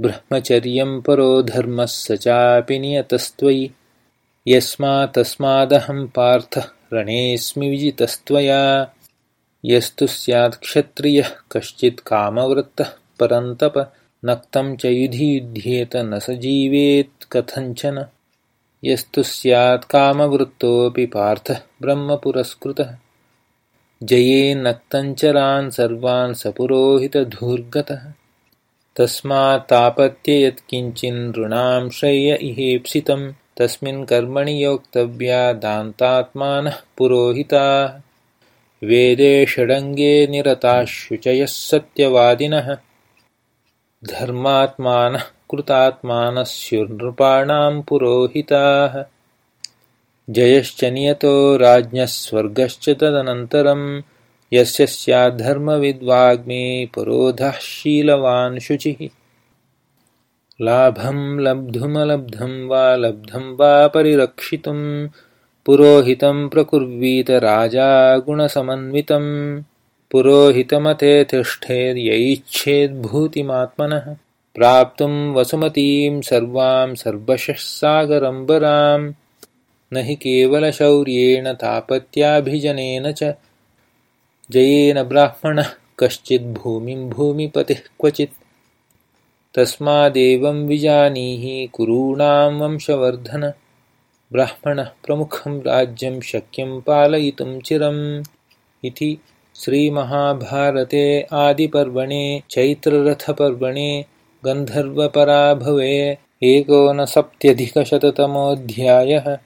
ब्रह्मचर्यं परो धर्मः स चापि नियतस्त्वयि। यस्मात्तस्मादहं पार्थ रणेऽस्मि विजितस्त्वया। यस्तु स्यात् क्षत्रियः कश्चित् कामवृत्तः परन्तप नक्तं च युधि युध्येत न स जीवेत् कथञ्चन। यस्तु स्यात् कामवृत्तोऽपि पार्थः ब्रह्मपुरस्कृतः। जयेन्नक्तञ्चरान् सर्वान् स पुरोहितधूर्गतः तस्मात्तापत्य यत्किञ्चिन्नृणां इहेप्सितं तस्मिन् कर्मणि योक्तव्या दान्तात्मानः पुरोहिताः। वेदे षडङ्गे निरताः शुचयः सत्यवादिनः। धर्मात्मानः कृतात्मानः स्युर्नृपाणां पुरोहिताः। जयश्च नियतो राज्ञः स्वर्गश्च तदनन्तरं यस्य स्याद्धर्मविद्वाग्मे पुरोधः शीलवान् शुचिः। लाभं लब्धुमलब्धं वा लब्धं वा परिरक्षितुं पुरोहितं प्रकुर्वीत राजा गुणसमन्वितं पुरोहितमतेतिष्ठेद्यैच्छेद्भूतिमात्मनः प्राप्तुं वसुमतीं सर्वां सर्वशः सागरम्बराम्। न हि केवलशौर्येण तापत्याभिजनेन च जयेन ब्राह्मणः कश्चिद्भूमिं भूमिपतिः क्वचित्। तस्मादेवं विजानीहि कुरूणां वंशवर्धन। ब्राह्मणः प्रमुखं राज्यं शक्यं पालयितुं चिरम्। इति श्रीमहाभारते आदिपर्वणे चैत्ररथपर्वणे गन्धर्वपराभवे एकोनसप्त्यधिकशततमोऽध्यायः